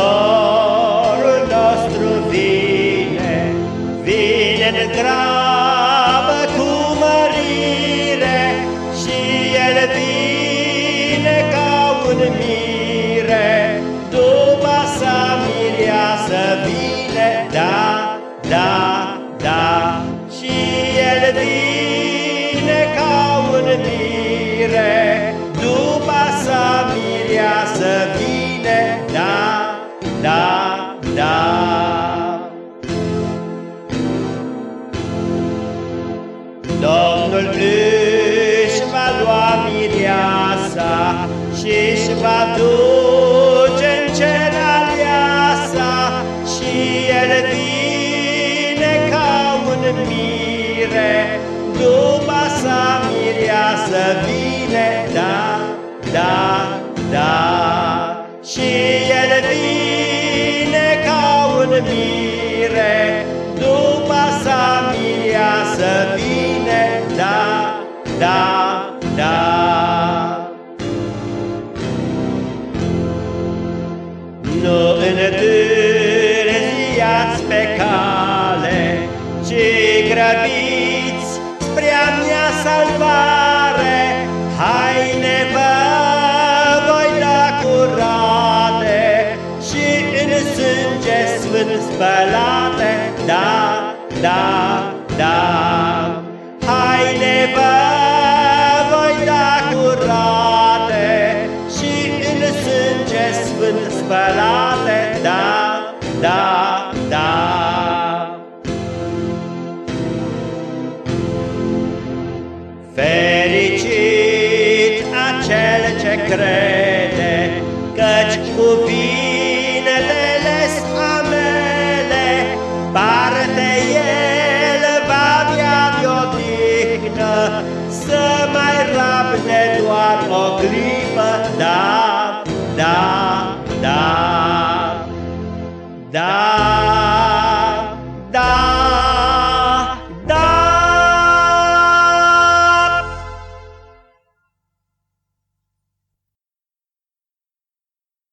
Salvatorul nostru vine, vine în grabă cu mărire și El vine ca un mire, după sa mireasă vine, da, da, Domnul își va lua mireasa și își va duce în cer aleasa și el vine ca un mire, după sa mireasă vine, da, da, da, da, da. Nu întârziați pe cale, ci grăbiți spre a mea salvare, haine vă voi da curate și în sânge sfânt spălate, da, da, da. Sfânt spălate, da, da, da. Fericit acel ce crede, căci cuvinele amele, parte el va avea de odihnă, să mai rabne doar o clipă, da, da, da, Da